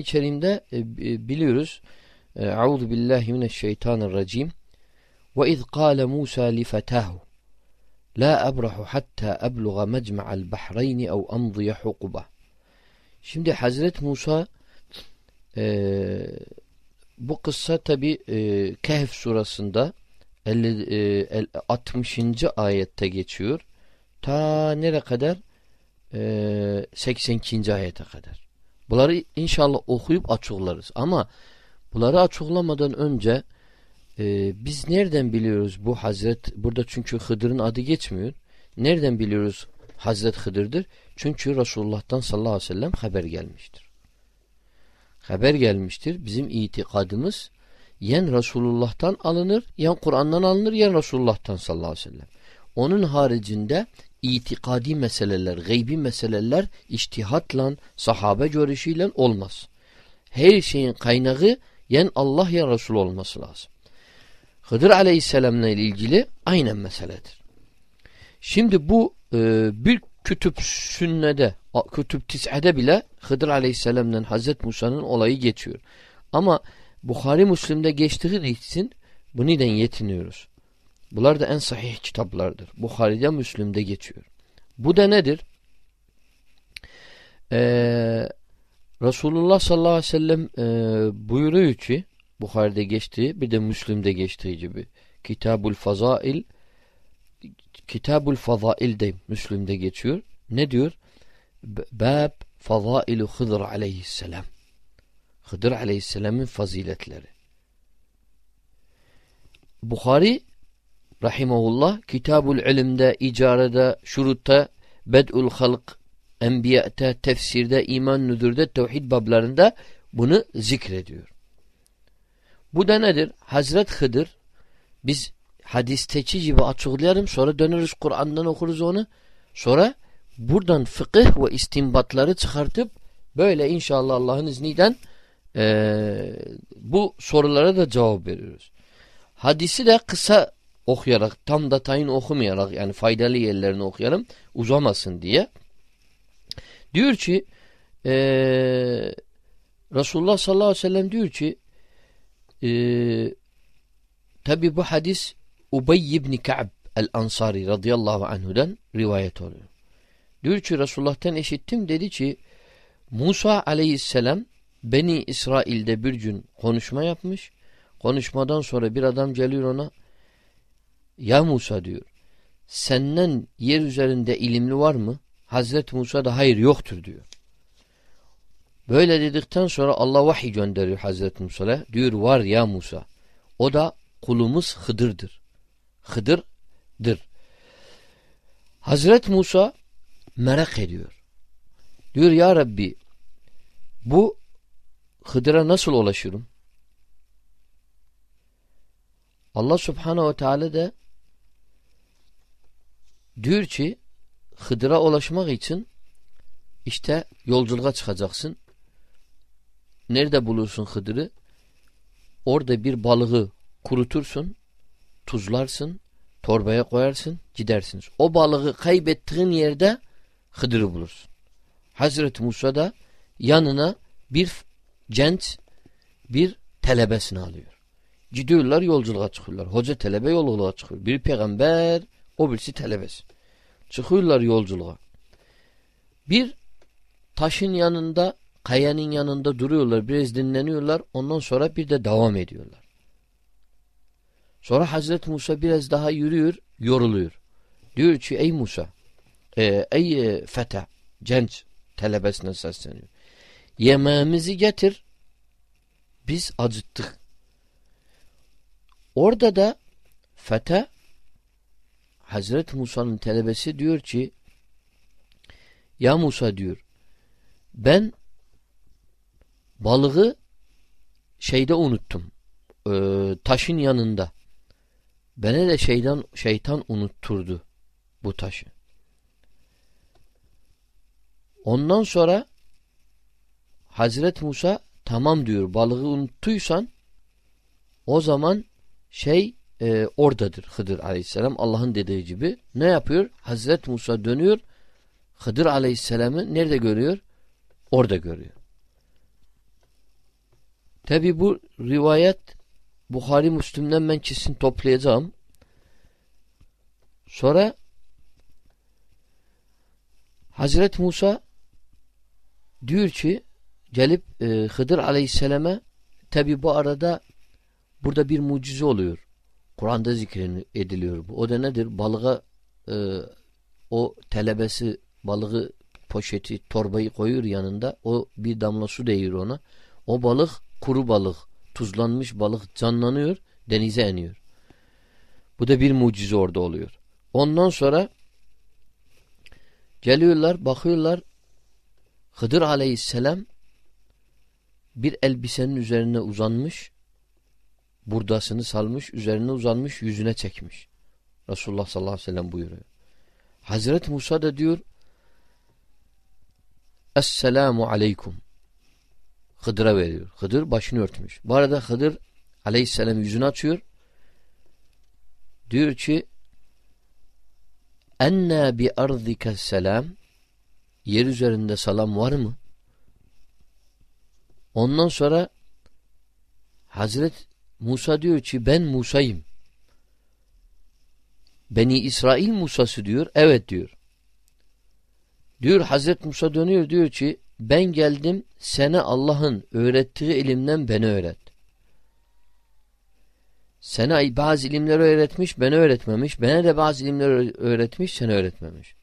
Kur'an-ı Kerim'de e, biliyoruz Euzu billahi mineşşeytanirracim ve iz kâle Musa li fetahu La abrahu hatta ebluğa mecma'al bahreyni ev amdiye hukuba. Şimdi Hazret Musa e, bu kıssa tabi e, Kehf surasında 50, e, 60. ayette geçiyor. Ta nere kadar? E, 82. ayete kadar. Bunları inşallah okuyup açıklarız. Ama bunları açıklamadan önce ee, biz nereden biliyoruz bu Hazret burada çünkü Hıdır'ın adı geçmiyor. Nereden biliyoruz Hazret Hıdır'dır? Çünkü Resulullah'tan sallallahu aleyhi ve sellem haber gelmiştir. Haber gelmiştir. Bizim itikadımız yen Resulullah'tan alınır, yen Kur'an'dan alınır, yen Resulullah'tan sallallahu aleyhi ve sellem. Onun haricinde itikadi meseleler, gaybi meseleler iştihatla, sahabe görüşüyle olmaz. Her şeyin kaynağı yen Allah ya Resul olması lazım. Hıdır aleyhisselamla ilgili aynen meseledir. Şimdi bu e, bir kütüp sünnede, kütüp tis'ede bile Hıdır aleyhisselamla Hazreti Musa'nın olayı geçiyor. Ama Bukhari Müslim'de geçtiği için bu neden yetiniyoruz. Bunlar da en sahih kitaplardır. Bukhari'de Müslim'de geçiyor. Bu da nedir? Ee, Resulullah sallallahu aleyhi ve sellem e, buyuruyor ki Bukhari'de geçtiği bir de Müslim'de geçtiği gibi. Kitabul Fazail Kitabul Fazail de Müslim'de geçiyor. Ne diyor? Bab Fazailu Hıdır aleyhisselam. Hıdır aleyhisselamın faziletleri. Bukhari rahimahullah Kitabul İlim'de, icarede, şurutta, bed'ul halk, enbiya'ta, tefsirde, iman nüdürde, tevhid bablarında bunu zikrediyor. Bu da nedir? Hazret Hıdır biz hadisteki gibi açıklayalım sonra döneriz Kur'an'dan okuruz onu. Sonra buradan fıkıh ve istimbatları çıkartıp böyle inşallah Allah'ın izniyle e, bu sorulara da cevap veriyoruz. Hadisi de kısa okuyarak tam da tayin okumayarak yani faydalı yerlerini okuyalım uzamasın diye. Diyor ki e, Resulullah sallallahu aleyhi ve sellem diyor ki ee, tabi bu hadis Ubey ibn Ka'b el-Ansari radıyallahu anhudan rivayet oluyor. Diyor ki Resulullah'tan eşittim dedi ki Musa aleyhisselam Beni İsrail'de bir gün konuşma yapmış. Konuşmadan sonra bir adam geliyor ona Ya Musa diyor senden yer üzerinde ilimli var mı? Hazreti Musa da hayır yoktur diyor. Böyle dedikten sonra Allah vahiy gönderiyor Hazreti Musa'ya. Diyor var ya Musa. O da kulumuz Hıdır'dır. Hıdır'dır. Hazret Musa merak ediyor. Diyor ya Rabbi bu Hıdır'a nasıl ulaşırım? Allah Subhanahu ve Teala da diyor ki Hıdır'a ulaşmak için işte yolculuğa çıkacaksın. Nerede bulursun Hıdır'ı? Orada bir balığı kurutursun, tuzlarsın, torbaya koyarsın, gidersiniz. O balığı kaybettiğin yerde Hıdır'ı bulursun. Hazreti Musa da yanına bir genç bir telebesini alıyor. Gidiyorlar yolculuğa çıkıyorlar. Hoca telebe yolculuğa çıkıyor. Bir peygamber, o birisi telebesi. Çıkıyorlar yolculuğa. Bir taşın yanında kayanın yanında duruyorlar, biraz dinleniyorlar. Ondan sonra bir de devam ediyorlar. Sonra Hazreti Musa biraz daha yürüyor, yoruluyor. Diyor ki ey Musa, e, ey e, feta, genç telebesine sesleniyor. Yemeğimizi getir, biz acıttık. Orada da feta, Hazreti Musa'nın telebesi diyor ki, ya Musa diyor, ben Balığı şeyde unuttum. Ee, taşın yanında. Bana de şeytan, şeytan unutturdu bu taşı. Ondan sonra Hazret Musa tamam diyor balığı unuttuysan o zaman şey e, oradadır Hıdır aleyhisselam Allah'ın dediği gibi. Ne yapıyor? Hazret Musa dönüyor Hıdır aleyhisselamı nerede görüyor? Orada görüyor. Tabi bu rivayet Bukhari Müslüm'den ben kesin toplayacağım. Sonra Hazret Musa diyor ki gelip e, Hıdır Aleyhisselam'a tabi bu arada burada bir mucize oluyor. Kur'an'da zikrediliyor bu. O da nedir? Balığa e, o telebesi balığı poşeti torbayı koyuyor yanında. O bir damla su değiyor ona. O balık kuru balık tuzlanmış balık canlanıyor denize iniyor. Bu da bir mucize orada oluyor. Ondan sonra geliyorlar bakıyorlar Hıdır aleyhisselam bir elbisenin üzerine uzanmış burdasını salmış üzerine uzanmış yüzüne çekmiş. Resulullah sallallahu aleyhi ve sellem buyuruyor. Hazreti Musa da diyor Esselamu aleykum Hıdır'a veriyor. Hıdır başını örtmüş. Bu arada Hıdır aleyhisselam yüzünü açıyor. Diyor ki Enna bi ardike selam Yer üzerinde salam var mı? Ondan sonra Hazret Musa diyor ki ben Musa'yım. Beni İsrail Musa'sı diyor. Evet diyor. Diyor Hazret Musa dönüyor diyor ki ben geldim sana Allah'ın öğrettiği ilimden beni öğret. Sana bazı ilimleri öğretmiş, beni öğretmemiş. Bana da bazı ilimleri öğretmiş, seni öğretmemiş.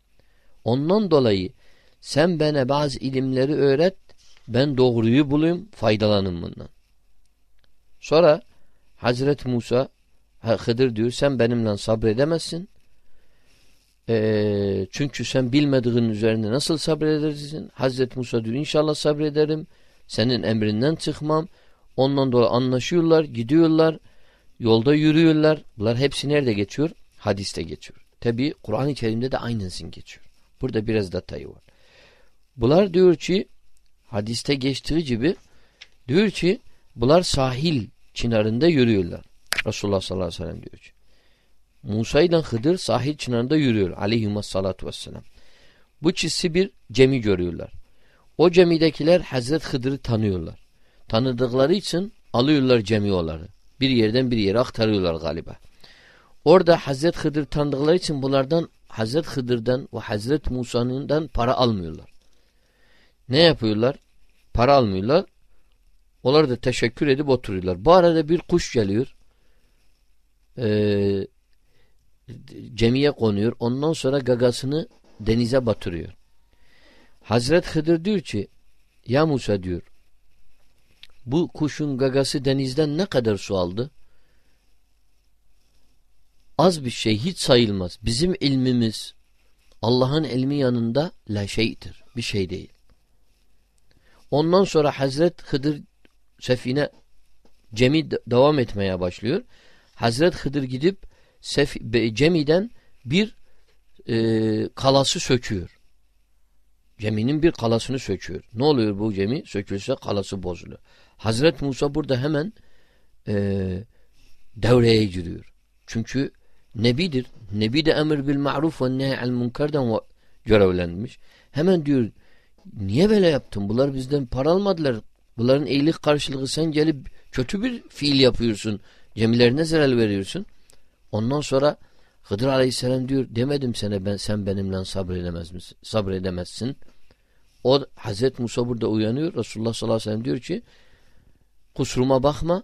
Ondan dolayı sen bana bazı ilimleri öğret, ben doğruyu bulayım, faydalanın bundan. Sonra Hazreti Musa, Hıdır diyor, sen benimle sabredemezsin. Ee, çünkü sen bilmediğin üzerinde nasıl sabredersin? Hazreti Musa diyor inşallah sabrederim. Senin emrinden çıkmam. Ondan dolayı anlaşıyorlar, gidiyorlar. Yolda yürüyorlar. Bunlar hepsi nerede geçiyor? Hadiste geçiyor. Tabi Kur'an-ı Kerim'de de aynısın geçiyor. Burada biraz detayı var. Bunlar diyor ki hadiste geçtiği gibi diyor ki bunlar sahil çınarında yürüyorlar. Resulullah sallallahu aleyhi ve sellem diyor ki. Musa ile Hıdır sahil çınarında yürüyor aleyhissalatu vesselam. Bu çizsi bir cemi görüyorlar. O cemidekiler Hazret Hıdır'ı tanıyorlar. Tanıdıkları için alıyorlar cemiyoları. Bir yerden bir yere aktarıyorlar galiba. Orada Hazret Hıdır tanıdıkları için bunlardan Hazret Hıdır'dan ve Hazret Musa'nından para almıyorlar. Ne yapıyorlar? Para almıyorlar. Onlar da teşekkür edip oturuyorlar. Bu arada bir kuş geliyor. Ee, cemiye konuyor. Ondan sonra gagasını denize batırıyor. Hazret Hıdır diyor ki ya Musa diyor bu kuşun gagası denizden ne kadar su aldı? Az bir şey hiç sayılmaz. Bizim ilmimiz Allah'ın ilmi yanında la şeydir. Bir şey değil. Ondan sonra Hazret Hıdır sefine cemi devam etmeye başlıyor. Hazret Hıdır gidip Sef Cemi'den bir e, kalası söküyor. Ceminin bir kalasını söküyor. Ne oluyor bu cemi? Sökülse kalası bozuluyor. Hazret Musa burada hemen e, devreye giriyor. Çünkü Nebidir. Nebi de emir bil ma'ruf ve nehy'al munkardan görevlenmiş. Hemen diyor niye böyle yaptın? Bunlar bizden para almadılar. Bunların iyilik karşılığı sen gelip kötü bir fiil yapıyorsun. Cemilerine zarar veriyorsun. Ondan sonra Hıdır Aleyhisselam diyor demedim sana ben sen benimle sabredemez misin? Sabredemezsin. O Hazreti Musa burada uyanıyor. Resulullah sallallahu aleyhi ve sellem diyor ki kusuruma bakma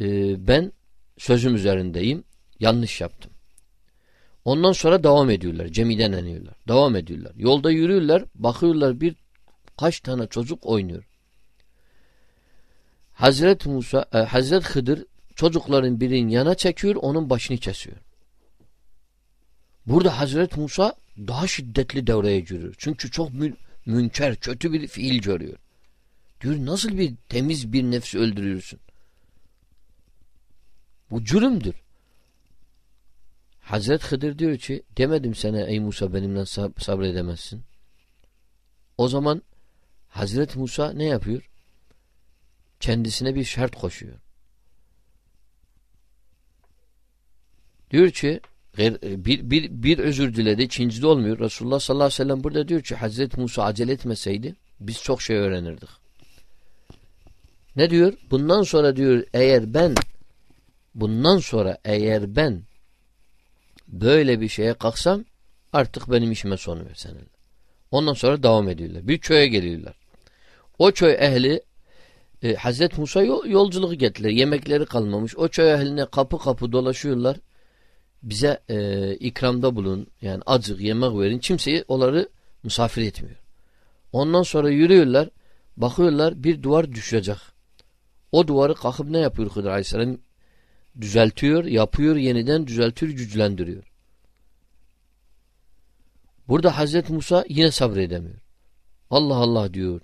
ee, ben sözüm üzerindeyim. Yanlış yaptım. Ondan sonra devam ediyorlar. Cemiden iniyorlar. Devam ediyorlar. Yolda yürüyorlar. Bakıyorlar bir kaç tane çocuk oynuyor. Hazret Musa, e, Hazret Hıdır çocukların birinin yana çekiyor, onun başını kesiyor. Burada Hazret Musa daha şiddetli devreye giriyor. Çünkü çok mü münker, kötü bir fiil görüyor. Diyor nasıl bir temiz bir nefsi öldürüyorsun? Bu cürümdür. Hazret Hıdır diyor ki demedim sana ey Musa benimle sab sabredemezsin. O zaman Hazret Musa ne yapıyor? Kendisine bir şart koşuyor. Diyor ki bir, bir, bir özür diledi. İkincide olmuyor. Resulullah sallallahu aleyhi ve sellem burada diyor ki Hazreti Musa acele etmeseydi biz çok şey öğrenirdik. Ne diyor? Bundan sonra diyor eğer ben bundan sonra eğer ben böyle bir şeye kalksam artık benim işime son ver seninle. Ondan sonra devam ediyorlar. Bir köye geliyorlar. O köy ehli e, Hazreti Musa yolculuk gettiler. Yemekleri kalmamış. O köy ehline kapı kapı dolaşıyorlar. Bize e, ikramda bulun. Yani acık yemek verin. Kimseyi onları misafir etmiyor. Ondan sonra yürüyorlar. Bakıyorlar bir duvar düşecek. O duvarı kalkıp ne yapıyor Hıdır Aleyhisselam? Düzeltiyor, yapıyor, yeniden düzeltiyor, güçlendiriyor. Burada Hazreti Musa yine sabredemiyor. Allah Allah diyor.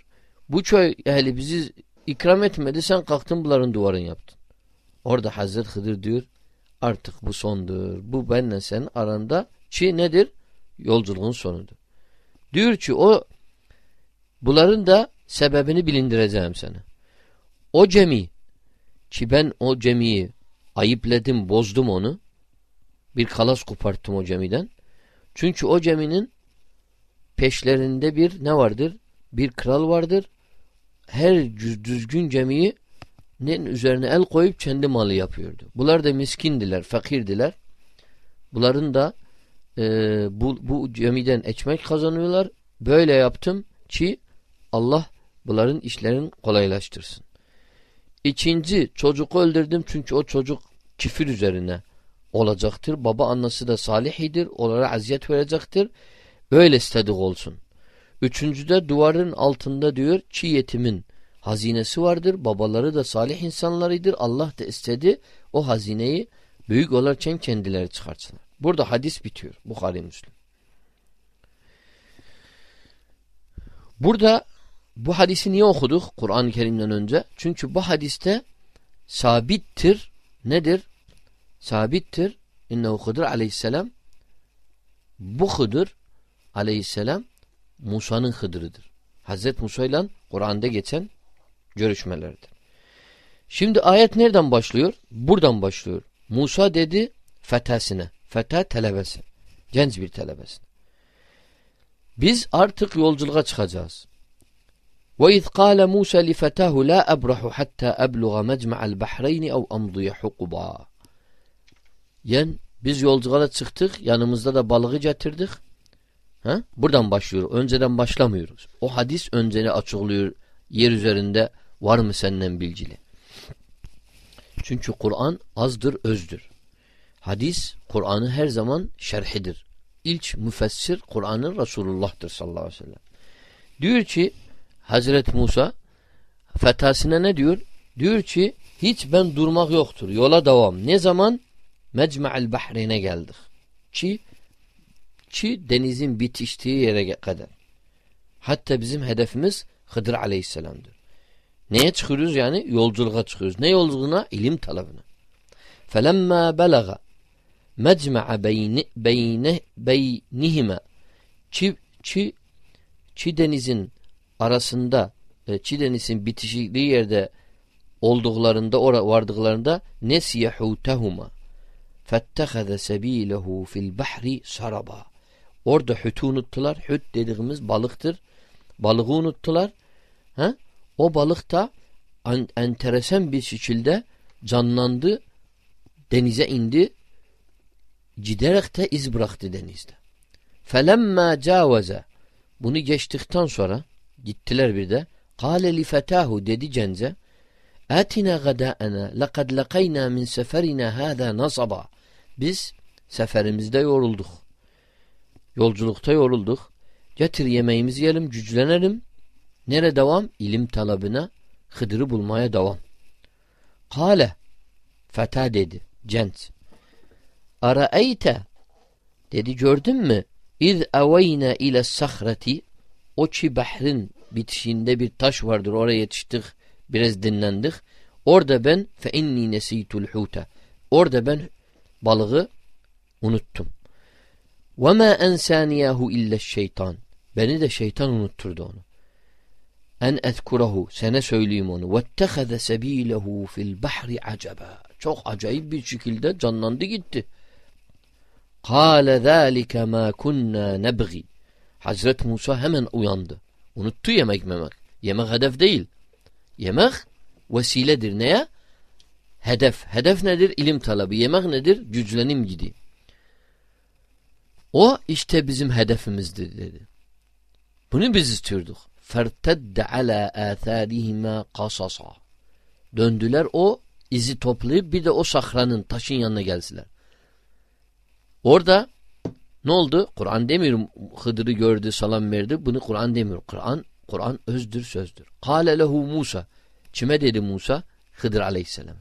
Bu köy ehli bizi ikram etmedi sen kalktın bunların duvarını yaptın. Orada Hazreti Hıdır diyor artık bu sondur. Bu benle sen aranda çi nedir? Yolculuğun sonudur. Diyor ki o bunların da sebebini bilindireceğim sana. O cemi ki ben o cemiyi ayıpledim, bozdum onu. Bir kalas koparttım o cemiden. Çünkü o ceminin peşlerinde bir ne vardır? Bir kral vardır. Her düzgün cemiyi üzerine el koyup kendi malı yapıyordu. Bunlar da miskindiler, fakirdiler. Bunların da e, bu, bu cemiden ekmek kazanıyorlar. Böyle yaptım ki Allah bunların işlerini kolaylaştırsın. İkinci çocuk öldürdüm çünkü o çocuk kifir üzerine olacaktır. Baba annesi de salihidir. Onlara aziyet verecektir. Öyle istedik olsun. Üçüncüde duvarın altında diyor çiğ yetimin hazinesi vardır. Babaları da salih insanlarıdır. Allah da istedi o hazineyi büyük olarken kendileri çıkartsınlar. Burada hadis bitiyor. Bukhari Müslüm. Burada bu hadisi niye okuduk Kur'an-ı Kerim'den önce? Çünkü bu hadiste sabittir. Nedir? Sabittir. İnnehu Hıdır aleyhisselam bu Hıdır aleyhisselam Musa'nın Hıdır'ıdır. Hazreti Musa ile Kur'an'da geçen görüşmelerdir. Şimdi ayet nereden başlıyor? Buradan başlıyor. Musa dedi fetesine. Fete telebesi. Genç bir telebesine. Biz artık yolculuğa çıkacağız. وإذ قال موسى لفتاه لا أبرح حتى أبلغ مجمع البحرين أو أمضي حقبا Yani biz yolculuğa çıktık yanımızda da balığı getirdik. Ha? Buradan başlıyor. Önceden başlamıyoruz. O hadis önceni açıklıyor. Yer üzerinde var mı senden bilgili? Çünkü Kur'an azdır, özdür. Hadis Kur'an'ı her zaman şerhidir. İlk müfessir Kur'an'ın Resulullah'tır sallallahu aleyhi ve sellem. Diyor ki Hazret Musa fetasine ne diyor? Diyor ki hiç ben durmak yoktur. Yola devam. Ne zaman? Mecmu'el Bahreyn'e geldik. Ki ki denizin bitiştiği yere kadar. Hatta bizim hedefimiz Hıdır Aleyhisselam'dır. Neye çıkıyoruz yani? Yolculuğa çıkıyoruz. Ne yolculuğuna? İlim talabına. فَلَمَّا بَلَغَ مَجْمَعَ بَيْنِهِمَا Çi, çi, çi denizin arasında e, Çi denizin bitişikliği yerde olduklarında ora vardıklarında nesiyehutehuma fettehaze sebilehu fil bahri saraba orada hütü unuttular hüt dediğimiz balıktır balığı unuttular ha? o balık da en, enteresan bir şekilde canlandı denize indi giderek de iz bıraktı denizde felemma cavaze bunu geçtikten sonra Gittiler bir de. Kale li fetahu dedi cence. Atina gada'ana lekad lekayna min seferina hâzâ nasaba. Biz seferimizde yorulduk. Yolculukta yorulduk. Getir yemeğimizi yiyelim, güçlenelim. Nere devam? İlim talabına, Hıdır'ı bulmaya devam. Kale, feta dedi, cent. Araeyte, dedi gördün mü? İz eveyne ile sahreti, o ki bahrin bitişinde bir taş vardır. Oraya yetiştik. Biraz dinlendik. Orada ben fe inni nesitul huta. Orada ben balığı unuttum. Ma ensaniyahu illa şeytan. Beni de şeytan unutturdu onu. En ezkurahu. Sana söyleyeyim onu. Vettehaze sebilehu fil bahri acaba. Çok acayip bir şekilde canlandı gitti. Kale zâlike mâ kunnâ nebgi. Hazret Musa hemen uyandı. Unuttu yemek memek. Yemek hedef değil. Yemek vesiledir. Neye? Hedef. Hedef nedir? İlim talabı. Yemek nedir? Güclenim gidi. O işte bizim hedefimizdir dedi. Bunu biz istiyorduk. فَارْتَدَّ عَلَى آثَارِهِمَا قَصَصًا Döndüler o izi toplayıp bir de o sahranın taşın yanına gelsiler. Orada ne oldu? Kur'an demiyorum Hıdır'ı gördü, salam verdi. Bunu Kur'an demiyor. Kur'an Kur'an özdür, sözdür. Kale lehu Musa. Kime dedi Musa? Hıdır aleyhisselam.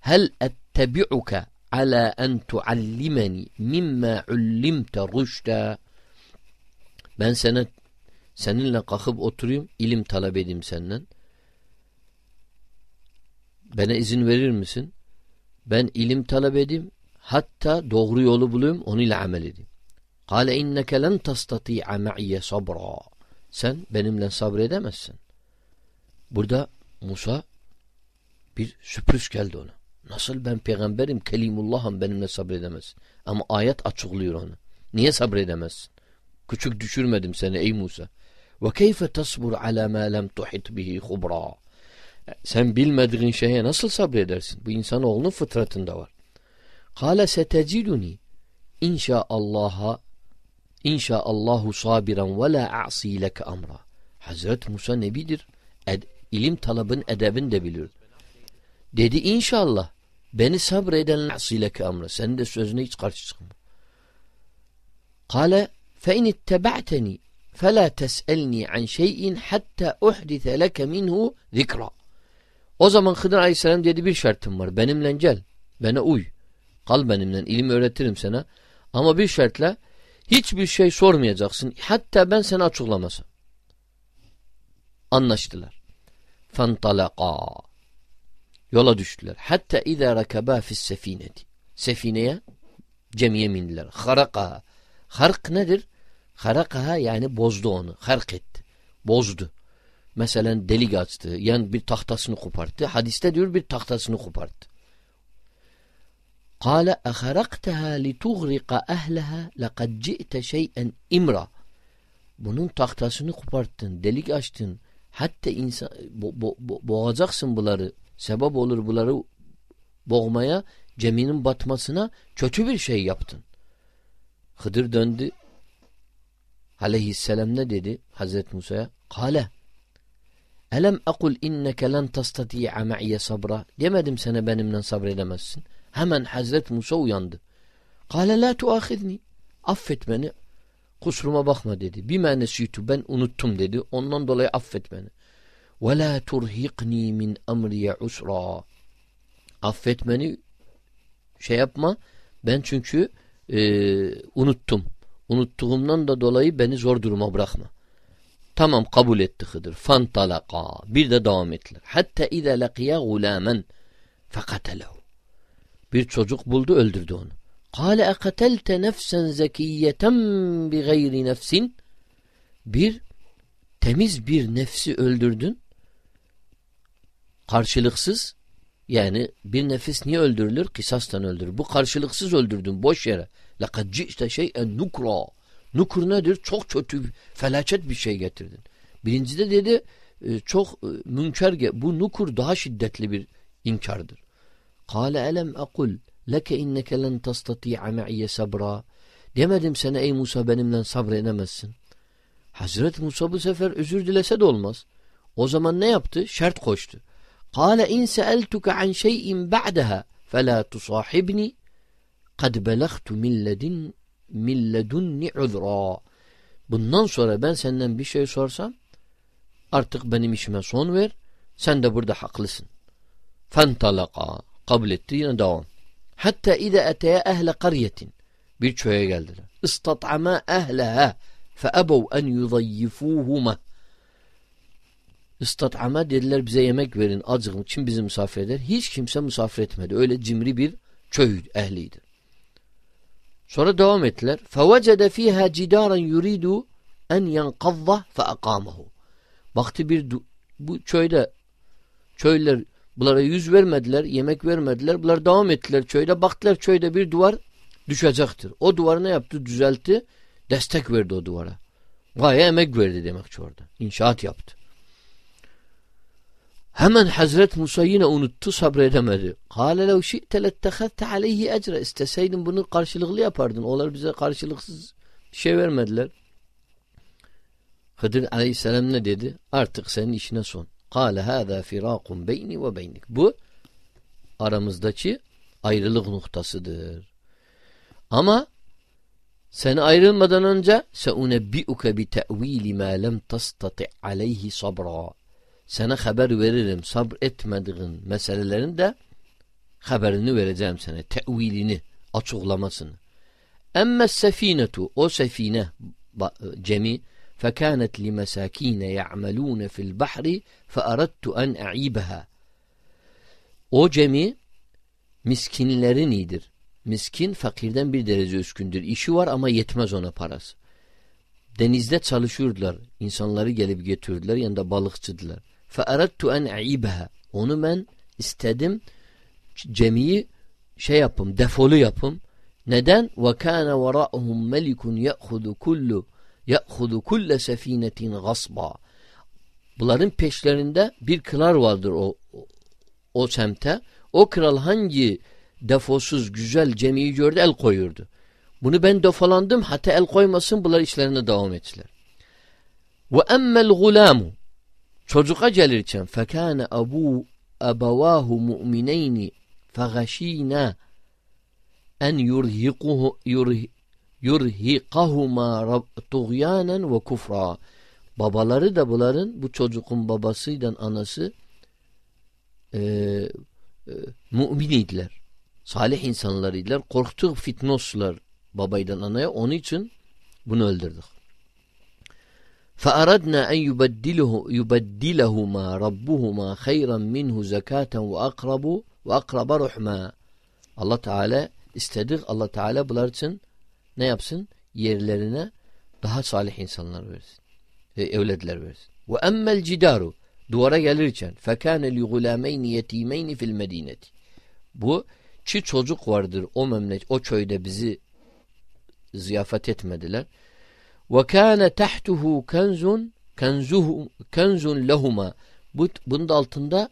Hel ettebi'uke ala en tuallimeni mimma ullimte rüşte. Ben sana seninle kalkıp oturayım, ilim talep edeyim senden. Bana izin verir misin? Ben ilim talep edeyim, hatta doğru yolu bulayım, onunla amel edeyim. Kale inneke len tastati'a ma'iye sabra. Sen benimle sabredemezsin. Burada Musa bir sürpriz geldi ona. Nasıl ben peygamberim, kelimullahım benimle sabredemez. Ama ayet açıklıyor onu. Niye sabredemezsin? Küçük düşürmedim seni ey Musa. Ve keyfe tasbur ala ma lem tuhit bihi khubra. Sen bilmediğin şeye nasıl sabredersin? Bu insanoğlunun fıtratında var. Kale seteciduni inşaallaha inşaallahu sabiran ve la a'si leke amra. Hazret Musa nebidir. Ed, ilim talabın edebini de bilir. Dedi inşallah beni sabreden a'si leke amra. Sen de sözüne hiç karşı çıkma. Kale fe in itteba'teni فَلَا تَسْأَلْنِي عَنْ شَيْءٍ حَتَّى اُحْدِثَ لَكَ مِنْهُ ذِكْرًا O zaman Hıdır Aleyhisselam dedi bir şartım var. Benimle gel. Bana uy. Kal benimle. ilim öğretirim sana. Ama bir şartla hiçbir şey sormayacaksın. Hatta ben sana açıklamasam. Anlaştılar. فَانْطَلَقَا yola düştüler. Hatta izâ rakabâ fissefineti. Sefineye cemiye mindiler. Harakaha. Hark nedir? Harakaha yani bozdu onu. Hark etti. Bozdu. Mesela delik açtı. Yani bir tahtasını koparttı. Hadiste diyor bir tahtasını koparttı. Kale eharakteha lituğrika ehleha lekad ci'te şey'en imra. Bunun tahtasını koparttın, delik açtın. Hatta insan bo bo bo boğacaksın bunları Sebep olur bunları boğmaya, ceminin batmasına kötü bir şey yaptın. Hıdır döndü aleyhisselam ne dedi Hazreti Musa'ya? Kale Elem ekul inneke len tastati'a ma'iye sabra. Demedim sana benimle sabredemezsin. Hemen Hazreti Musa uyandı. Kale la tuahizni. Affet beni. Kusuruma bakma dedi. Bime nesiytu ben unuttum dedi. Ondan dolayı affet beni. Ve la turhiqni min emriye usra. Affet beni. Şey yapma. Ben çünkü e, unuttum. Unuttuğumdan da dolayı beni zor duruma bırakma. Tamam kabul etti Hıdır. Fantalaka. Bir de devam ettiler. Hatta ize lakiya gulamen fekatelehu. Bir çocuk buldu öldürdü onu. Kale ekatelte nefsen zekiyeten bi gayri nefsin. Bir temiz bir nefsi öldürdün Karşılıksız yani bir nefis niye öldürülür? Kısastan öldürülür. Bu karşılıksız öldürdün boş yere. لَقَدْ جِئْتَ شَيْئًا نُكْرًا Nukur nedir? Çok kötü, felaket bir şey getirdin. Birincide dedi e, çok e, münker, bu nukur daha şiddetli bir inkardır. Kale elem akul leke inneke len tastati'a me'ye sabra. Demedim sana ey Musa benimle sabredemezsin. Hazreti Musa bu sefer özür dilese de olmaz. O zaman ne yaptı? Şart koştu. Kale in seeltuke an şeyin ba'daha fela tusahibni kad belagtu milledin milledunni uzra. Bundan sonra ben senden bir şey sorsam artık benim işime son ver. Sen de burada haklısın. Fentalaka. Kabul etti yine devam. Hatta ide eteye ehle kariyetin. Bir köye geldiler. İstat'ama ehleha feebev en yuzayyifuhuma. İstat'ama dediler bize yemek verin acıkım. Kim bizi misafir eder? Hiç kimse misafir etmedi. Öyle cimri bir köy ehliydi. Sonra devam ettiler. فَوَجَدَ ف۪يهَا جِدَارًا يُرِيدُ en يَنْقَضَّ فَاَقَامَهُ Baktı bir bu köyde köyler bunlara yüz vermediler, yemek vermediler. Bunlar devam ettiler köyde. Baktılar köyde bir duvar düşecektir. O duvarı ne yaptı? Düzeltti. Destek verdi o duvara. Gaye emek verdi demek ki orada. İnşaat yaptı. Hemen Hazret Musa yine unuttu sabredemedi. Kâle lev şi'te lettehezte aleyhi ecre. İsteseydin bunu karşılıklı yapardın. Onlar bize karşılıksız şey vermediler. Hıdır aleyhisselam ne dedi? Artık senin işine son. Kâle hâzâ firâkun beyni ve beynik. Bu aramızdaki ayrılık noktasıdır. Ama sen ayrılmadan önce seunebbi'uke bi te'vili ma lem tastati aleyhi sabra sana haber veririm sabretmediğin meselelerin de haberini vereceğim sana. Tevilini, açıklamasını. Emme sefinetu, o sefine cemi fekanet li mesakine ya'melune fil bahri fearadtu en e'ibeha. O cemi miskinlerin iyidir. Miskin fakirden bir derece üskündür. İşi var ama yetmez ona parası. Denizde çalışıyordular. İnsanları gelip getirdiler. Yanında balıkçıdılar. فَاَرَدْتُ اَنْ اَعِيبَهَا Onu ben istedim cemiyi şey yapım, defolu yapım. Neden? وَكَانَ وَرَأُهُمْ مَلِكٌ يَأْخُذُ كُلُّ يَأْخُذُ كُلَّ سَف۪ينَةٍ غَصْبًا Bunların peşlerinde bir kral vardır o, o, o semte. O kral hangi defosuz güzel cemiyi gördü el koyurdu. Bunu ben defalandım hatta el koymasın bunlar işlerine devam ettiler. Ve emmel gulamu çocuğa gelirken fekâne abu ebevâhu mu'mineyni fegaşînâ en yurhiquhu yurhi, yurhiqahuma tuğyanen ve kufra babaları da bunların bu çocuğun babasıyla anası e, e, mümin idiler. Salih insanlarıydılar. Korktuk fitnoslar babaydan anaya. Onun için bunu öldürdük. فَأَرَدْنَا أَنْ يُبَدِّلَهُ يُبَدِّلَهُمَا رَبُّهُمَا خَيْرًا مِنْهُ زَكَاةً وَأَقْرَبُ وَأَقْرَبَ رُحْمًا Allah Teala istedik. Allah Teala bunlar için ne yapsın? Yerlerine daha salih insanlar versin. E, evlediler versin. Ve emmel cidaru duvara gelirken fekâne li gulâmeyni yetîmeyni fil medîneti. Bu çi çocuk vardır o memleket o köyde bizi ziyafet etmediler. Ve kâne tahtuhu kenzun kenzuhu kenzun lehuma. Bu bunun altında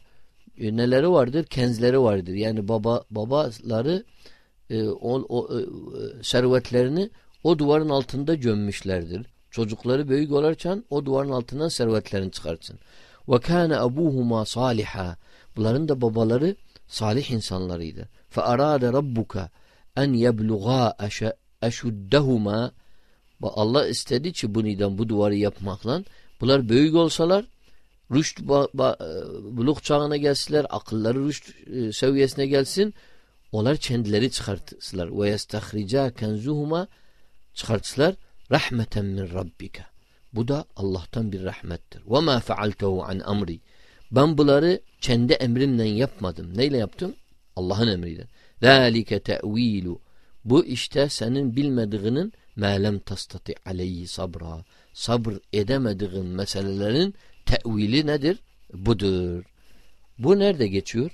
e, neleri vardır? Kenzleri vardır. Yani baba babaları e, o, o e, servetlerini o duvarın altında gömmüşlerdir. Çocukları büyük olurken o duvarın altından servetlerini çıkartsın. Ve kâne abuhuma saliha. Bunların da babaları salih insanlarıydı. فَاَرَادَ رَبُّكَ اَنْ يَبْلُغَا اَشُدَّهُمَا Allah istedi ki bu niden bu duvarı yapmakla bunlar büyük olsalar rüşt e, buluk çağına gelsinler, akılları rüşt e, seviyesine gelsin. Onlar kendileri çıkartırlar. Ve yestahrica kenzuhuma çıkartırlar. Rahmeten min rabbike. Bu da Allah'tan bir rahmettir. Ve ma fealtehu an amri. Ben bunları kendi emrimle yapmadım. Neyle yaptım? Allah'ın emriyle. Zalike te'vilu. Bu işte senin bilmediğinin melem tastati aleyhi sabra. Sabr edemediğin meselelerin tevili nedir? Budur. Bu nerede geçiyor?